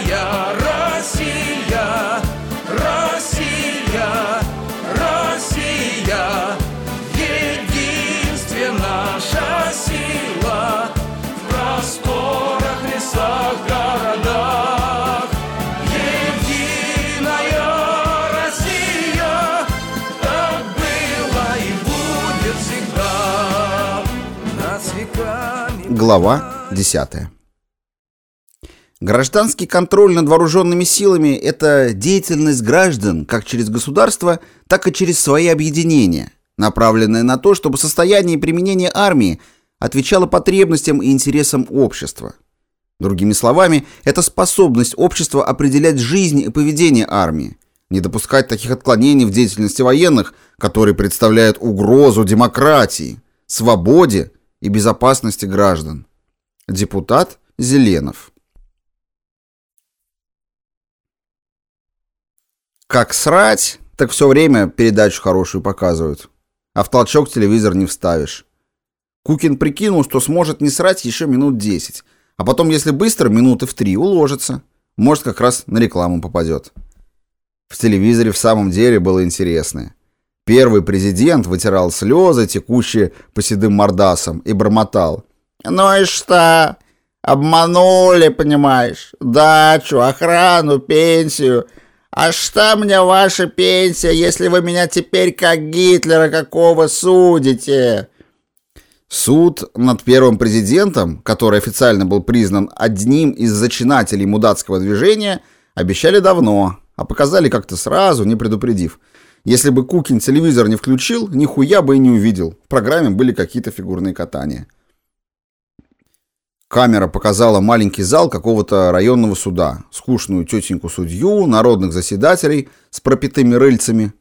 Россия, Россия, Россия, единстве наша сила в просторах, лесах, городах. Единая Россия, так было и будет всегда. Над веками Глава 10. Гражданский контроль над вооруженными силами – это деятельность граждан как через государство, так и через свои объединения, направленная на то, чтобы состояние и применение армии отвечало потребностям и интересам общества. Другими словами, это способность общества определять жизнь и поведение армии, не допускать таких отклонений в деятельности военных, которые представляют угрозу демократии, свободе и безопасности граждан. Депутат Зеленов. Как срать, так все время передачу хорошую показывают. А в толчок телевизор не вставишь. Кукин прикинул, что сможет не срать еще минут 10, а потом, если быстро, минуты в три уложится. Может, как раз на рекламу попадет. В телевизоре в самом деле было интересное. Первый президент вытирал слезы, текущие по седым мордасам, и бормотал. «Ну и что? Обманули, понимаешь? Дачу, охрану, пенсию. А что мне ваша пенсия, если вы меня теперь как Гитлера какого судите?» Суд над первым президентом, который официально был признан одним из зачинателей мудацкого движения, обещали давно, а показали как-то сразу, не предупредив. Если бы Кукин телевизор не включил, нихуя бы и не увидел. В программе были какие-то фигурные катания. Камера показала маленький зал какого-то районного суда, скучную тетеньку-судью, народных заседателей с пропитыми рыльцами.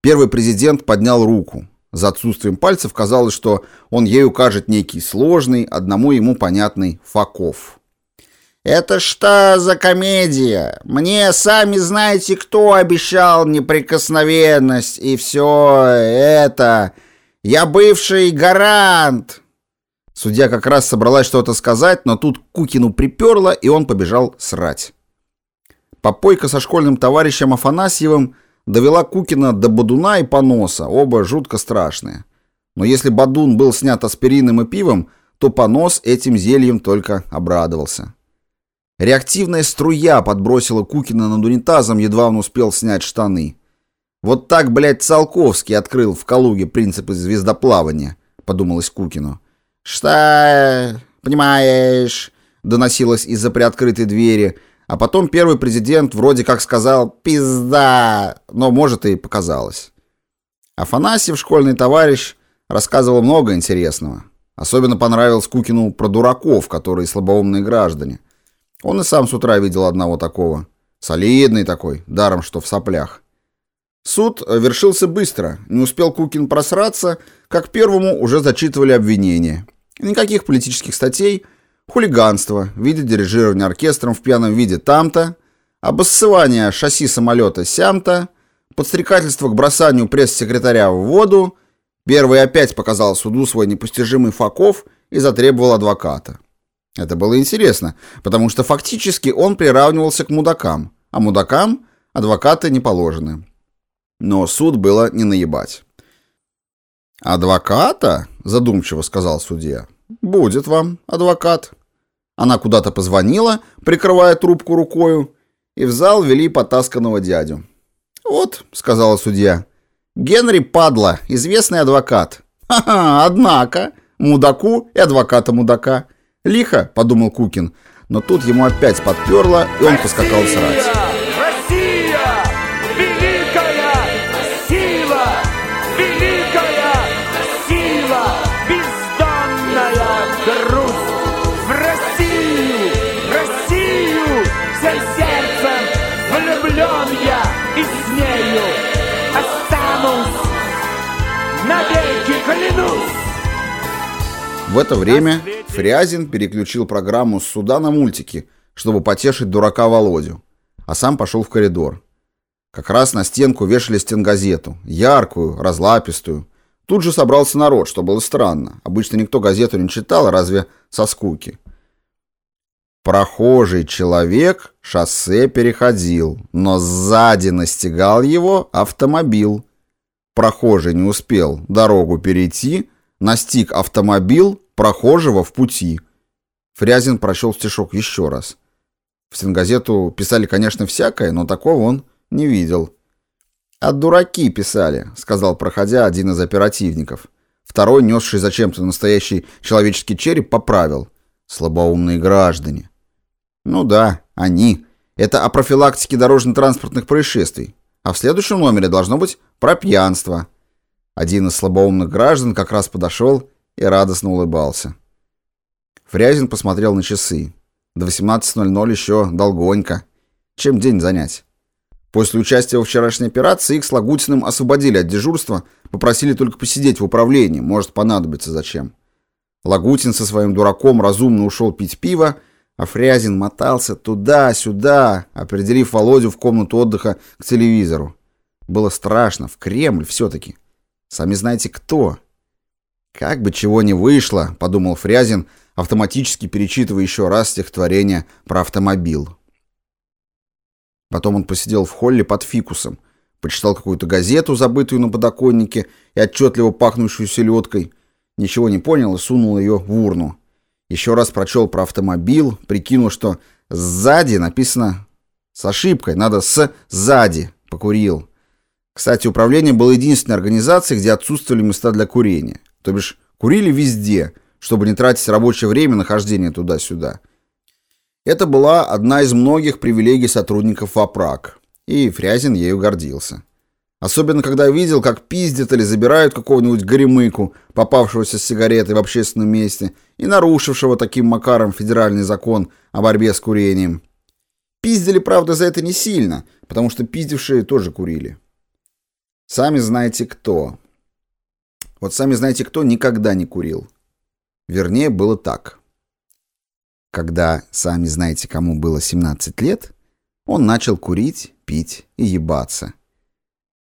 Первый президент поднял руку. За отсутствием пальцев казалось, что он ей укажет некий сложный, одному ему понятный факов. «Это что за комедия? Мне сами знаете, кто обещал неприкосновенность и все это. Я бывший гарант!» Судья как раз собралась что-то сказать, но тут Кукину приперло, и он побежал срать. Попойка со школьным товарищем Афанасьевым довела Кукина до Бадуна и Поноса, оба жутко страшные. Но если Бадун был снят аспирином и пивом, то Понос этим зельем только обрадовался. Реактивная струя подбросила Кукина над унитазом, едва он успел снять штаны. «Вот так, блядь, Циолковский открыл в Калуге принципы звездоплавания», — подумалось Кукину. «Что, понимаешь?» — доносилось из-за приоткрытой двери, а потом первый президент вроде как сказал «пизда», но, может, и показалось. Афанасьев, школьный товарищ, рассказывал много интересного. Особенно понравилось Кукину про дураков, которые слабоумные граждане. Он и сам с утра видел одного такого. Солидный такой, даром что в соплях. Суд вершился быстро. Не успел Кукин просраться, как первому уже зачитывали обвинения. Никаких политических статей, хулиганство, виде дирижирования оркестром в пьяном виде там-то, обоссывание шасси самолета сям-то, подстрекательство к бросанию пресс-секретаря в воду. Первый опять показал суду свой непостижимый факов и затребовал адвоката. Это было интересно, потому что фактически он приравнивался к мудакам, а мудакам адвокаты не положены. Но суд было не наебать. «Адвоката?» – задумчиво сказал судья. «Будет вам адвокат». Она куда-то позвонила, прикрывая трубку рукою, и в зал вели потасканного дядю. «Вот», — сказала судья, — «Генри Падла, известный адвокат». «Ха-ха, однако, мудаку и адвоката мудака». «Лихо», — подумал Кукин, но тут ему опять подперло, и он поскакал срать. В это время Фрязин переключил программу с суда на мультики, чтобы потешить дурака Володю, а сам пошел в коридор. Как раз на стенку вешали стенгазету, яркую, разлапистую. Тут же собрался народ, что было странно. Обычно никто газету не читал, разве со скуки. Прохожий человек шоссе переходил, но сзади настигал его автомобиль. Прохожий не успел дорогу перейти, настиг автомобиль прохожего в пути. Фрязин прочел стишок еще раз. В стенгазету писали, конечно, всякое, но такого он не видел. «От дураки писали», — сказал, проходя, один из оперативников. Второй, несший зачем-то настоящий человеческий череп, поправил. «Слабоумные граждане». «Ну да, они. Это о профилактике дорожно-транспортных происшествий. А в следующем номере должно быть про пьянство». Один из слабоумных граждан как раз подошел и радостно улыбался. Фрязин посмотрел на часы. До 18.00 еще долгонько. Чем день занять? После участия во вчерашней операции их с Лагутиным освободили от дежурства, попросили только посидеть в управлении, может понадобится зачем. Лагутин со своим дураком разумно ушел пить пиво, а Фрязин мотался туда-сюда, определив Володю в комнату отдыха к телевизору. Было страшно, в Кремль все-таки. Сами знаете кто. Как бы чего не вышло, подумал Фрязин, автоматически перечитывая еще раз стихотворение про автомобиль. Потом он посидел в холле под фикусом, почитал какую-то газету, забытую на подоконнике и отчетливо пахнущую селедкой, ничего не понял и сунул ее в урну. Еще раз прочел про автомобиль, прикинул, что сзади написано с ошибкой, надо с сзади, покурил. Кстати, управление было единственной организацией, где отсутствовали места для курения. То бишь, курили везде, чтобы не тратить рабочее время на хождение туда-сюда. Это была одна из многих привилегий сотрудников ВАПРАК, и Фрязин ею гордился. Особенно, когда видел, как пиздят или забирают какого-нибудь горемыку, попавшегося с сигаретой в общественном месте и нарушившего таким макаром федеральный закон о борьбе с курением. Пиздили, правда, за это не сильно, потому что пиздившие тоже курили. Сами знаете кто. Вот сами знаете кто никогда не курил. Вернее, было так. Когда, сами знаете, кому было 17 лет, он начал курить, пить и ебаться.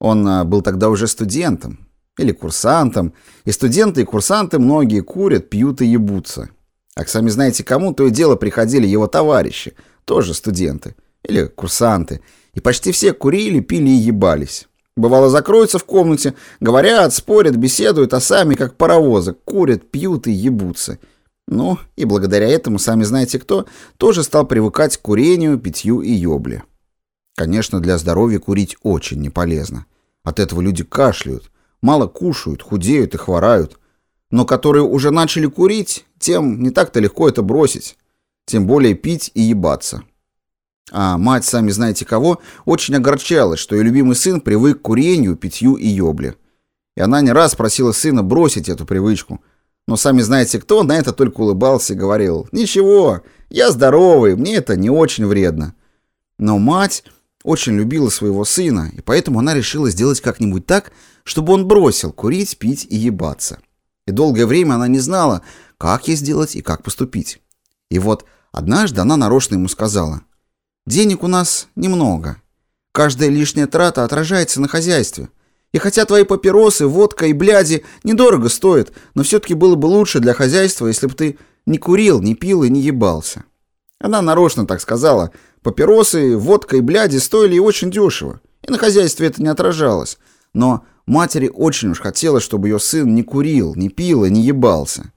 Он а, был тогда уже студентом или курсантом, и студенты и курсанты многие курят, пьют и ебутся. А к сами знаете кому, то и дело приходили его товарищи, тоже студенты или курсанты, и почти все курили, пили и ебались. Бывало, закроются в комнате, говорят, спорят, беседуют, а сами, как паровозы, курят, пьют и ебутся. Ну, и благодаря этому, сами знаете кто, тоже стал привыкать к курению, питью и ёбле. Конечно, для здоровья курить очень не полезно. От этого люди кашляют, мало кушают, худеют и хворают. Но которые уже начали курить, тем не так-то легко это бросить. Тем более пить и ебаться. А мать, сами знаете кого, очень огорчалась, что ее любимый сын привык к курению, питью и ёбле. И она не раз просила сына бросить эту привычку. Но сами знаете кто, на это только улыбался и говорил, «Ничего, я здоровый, мне это не очень вредно». Но мать очень любила своего сына, и поэтому она решила сделать как-нибудь так, чтобы он бросил курить, пить и ебаться. И долгое время она не знала, как ей сделать и как поступить. И вот однажды она нарочно ему сказала – Денег у нас немного. Каждая лишняя трата отражается на хозяйстве. И хотя твои папиросы, водка и бляди недорого стоят, но все-таки было бы лучше для хозяйства, если бы ты не курил, не пил и не ебался. Она нарочно так сказала. Папиросы, водка и бляди стоили очень дешево. И на хозяйстве это не отражалось. Но матери очень уж хотелось, чтобы ее сын не курил, не пил и не ебался.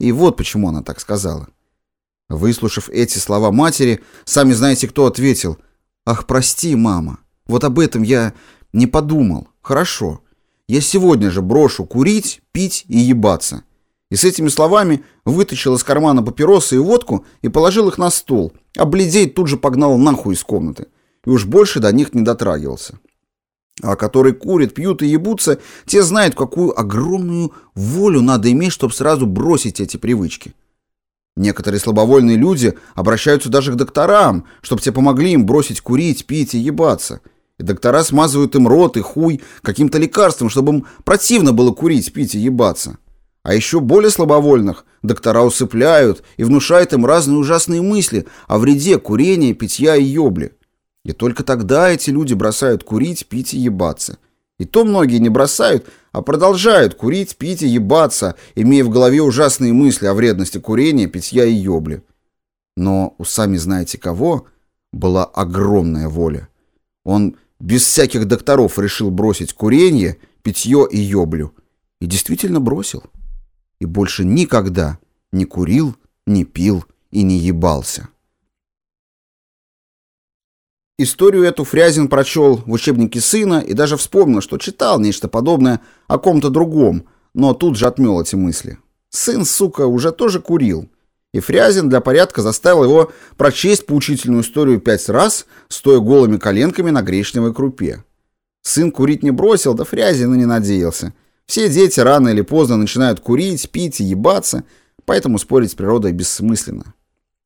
И вот почему она так сказала. Выслушав эти слова матери, сами знаете, кто ответил. «Ах, прости, мама, вот об этом я не подумал. Хорошо, я сегодня же брошу курить, пить и ебаться». И с этими словами вытащил из кармана папиросы и водку и положил их на стол, а бледей тут же погнал нахуй из комнаты. И уж больше до них не дотрагивался. А которые курят, пьют и ебутся, те знают, какую огромную волю надо иметь, чтобы сразу бросить эти привычки. Некоторые слабовольные люди обращаются даже к докторам, чтобы те помогли им бросить курить, пить и ебаться. И доктора смазывают им рот и хуй каким-то лекарством, чтобы им противно было курить, пить и ебаться. А еще более слабовольных доктора усыпляют и внушают им разные ужасные мысли о вреде курения, питья и ёбли. И только тогда эти люди бросают курить, пить и ебаться. И то многие не бросают, а продолжают курить, пить и ебаться, имея в голове ужасные мысли о вредности курения, питья и ёбли. Но у сами знаете кого была огромная воля. Он без всяких докторов решил бросить курение, питье и ёблю. И действительно бросил. И больше никогда не курил, не пил и не ебался. Историю эту Фрязин прочел в учебнике сына и даже вспомнил, что читал нечто подобное о ком-то другом, но тут же отмел эти мысли. Сын, сука, уже тоже курил. И Фрязин для порядка заставил его прочесть поучительную историю пять раз, стоя голыми коленками на гречневой крупе. Сын курить не бросил, да Фрязин и не надеялся. Все дети рано или поздно начинают курить, пить и ебаться, поэтому спорить с природой бессмысленно.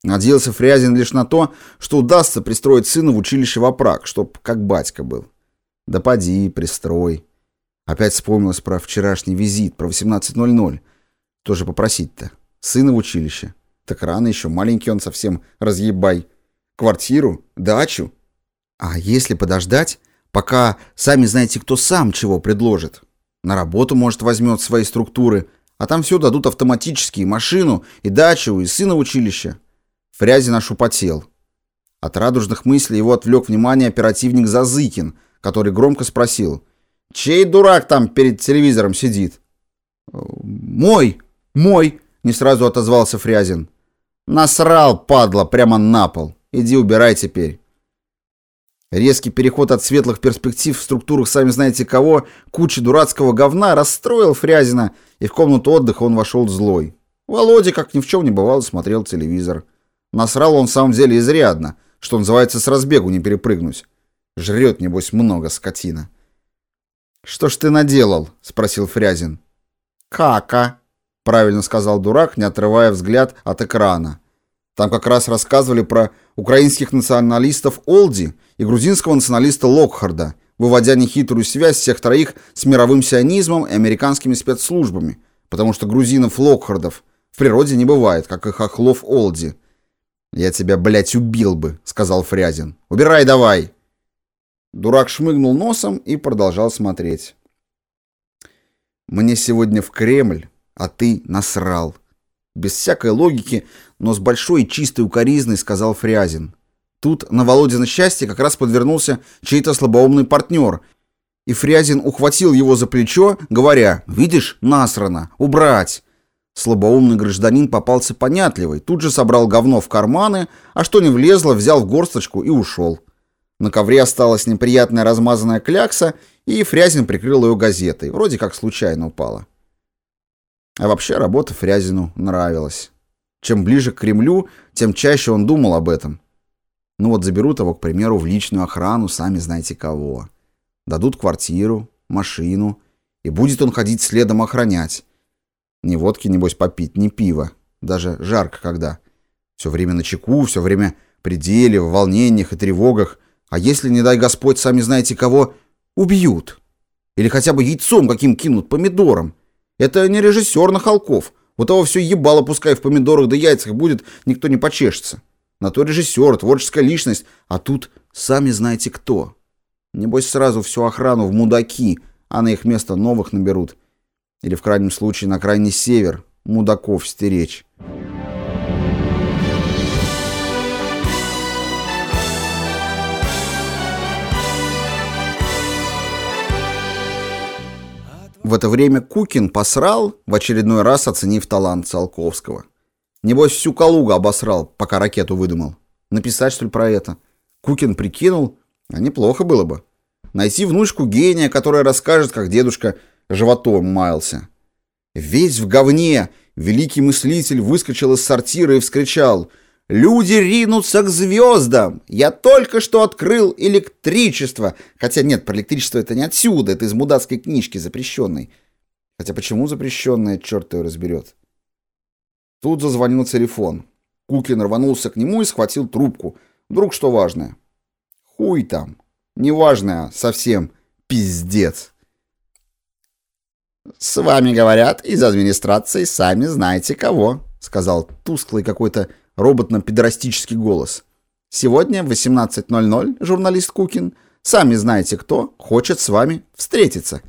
Надеялся Фрязин лишь на то, что удастся пристроить сына в училище в опрак, чтоб как батька был. Да поди, пристрой. Опять вспомнилось про вчерашний визит, про 18.00. Тоже попросить-то. Сына в училище. Так рано еще, маленький он совсем, разъебай. Квартиру, дачу. А если подождать, пока сами знаете, кто сам чего предложит? На работу, может, возьмет свои структуры, а там все дадут автоматически, и машину, и дачу, и сына в училище. Фрязин аж употел. От радужных мыслей его отвлек внимание оперативник Зазыкин, который громко спросил, «Чей дурак там перед телевизором сидит?» «Мой, мой», — не сразу отозвался Фрязин. «Насрал, падла, прямо на пол. Иди убирай теперь». Резкий переход от светлых перспектив в структурах сами знаете кого, кучи дурацкого говна расстроил Фрязина, и в комнату отдыха он вошел злой. Володя, как ни в чем не бывало, смотрел телевизор. Насрал он в самом деле изрядно, что называется, с разбегу не перепрыгнуть. Жрет, небось, много скотина. «Что ж ты наделал?» — спросил Фрязин. «Кака», — правильно сказал дурак, не отрывая взгляд от экрана. Там как раз рассказывали про украинских националистов Олди и грузинского националиста Локхарда, выводя нехитрую связь всех троих с мировым сионизмом и американскими спецслужбами, потому что грузинов Локхардов в природе не бывает, как и хохлов Олди. «Я тебя, блядь, убил бы», — сказал Фрязин. «Убирай давай!» Дурак шмыгнул носом и продолжал смотреть. «Мне сегодня в Кремль, а ты насрал». Без всякой логики, но с большой и чистой укоризной сказал Фрязин. Тут на Володина счастье как раз подвернулся чей-то слабоумный партнер, и Фрязин ухватил его за плечо, говоря «Видишь, насрано, убрать!» Слабоумный гражданин попался понятливый, тут же собрал говно в карманы, а что не влезло, взял в горсточку и ушел. На ковре осталась неприятная размазанная клякса, и Фрязин прикрыл ее газетой, вроде как случайно упала. А вообще работа Фрязину нравилась. Чем ближе к Кремлю, тем чаще он думал об этом. Ну вот заберут его, к примеру, в личную охрану, сами знаете кого. Дадут квартиру, машину, и будет он ходить следом охранять. Ни водки, небось, попить, ни пива. Даже жарко когда. Все время на чеку, все время при деле, в волнениях и тревогах. А если, не дай Господь, сами знаете кого, убьют? Или хотя бы яйцом каким кинут, помидором? Это не режиссер Нахалков. У того все ебало, пускай в помидорах да яйцах будет, никто не почешется. На то режиссер, творческая личность, а тут сами знаете кто. Небось сразу всю охрану в мудаки, а на их место новых наберут. Или в крайнем случае на крайний север мудаков стеречь. В это время Кукин посрал, в очередной раз оценив талант Циолковского. Небось, всю Калугу обосрал, пока ракету выдумал. Написать, что ли, про это? Кукин прикинул, а неплохо было бы. Найти внучку гения, которая расскажет, как дедушка животом маялся. Весь в говне, великий мыслитель выскочил из сортира и вскричал — Люди ринутся к звездам. Я только что открыл электричество. Хотя нет, про электричество это не отсюда, это из мудацкой книжки запрещенной. Хотя почему запрещенная, черт его разберет. Тут зазвонил телефон. Куклин рванулся к нему и схватил трубку. Вдруг что важное. Хуй там. Неважное, совсем пиздец. «С вами говорят из администрации, сами знаете кого», — сказал тусклый какой-то роботно-педорастический голос. «Сегодня в 18.00, журналист Кукин, сами знаете кто, хочет с вами встретиться».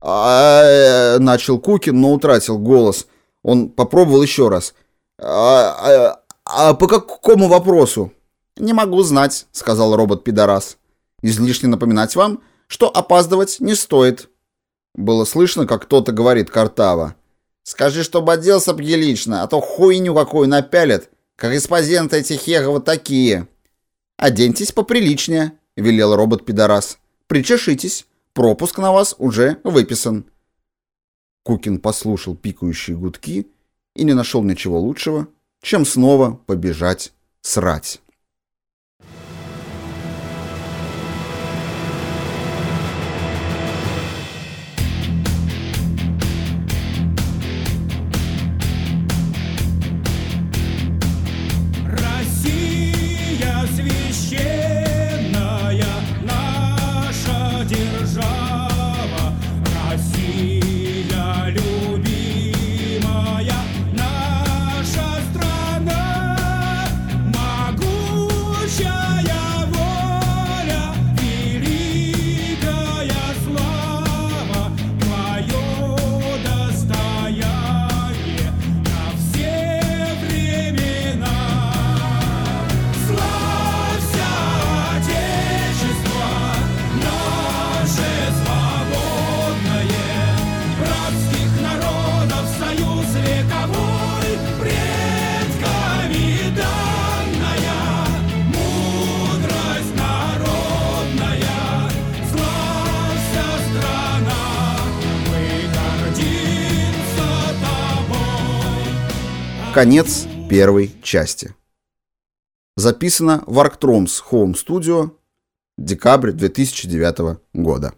А, начал Кукин, но утратил голос. Он попробовал еще раз. А, а, А по какому вопросу? Не могу знать, сказал робот-пидорас. Излишне напоминать вам, что опаздывать не стоит. Было слышно, как кто-то говорит Картава. Скажи, чтобы оделся прилично, а то хуйню какую напялят. Корреспонденты эти херовы такие. Оденьтесь поприличнее, велел робот-пидорас. Причешитесь, пропуск на вас уже выписан. Кукин послушал пикающие гудки и не нашел ничего лучшего, чем снова побежать срать. Конец первой части. Записано в Arctroms Home Studio, декабрь 2009 года.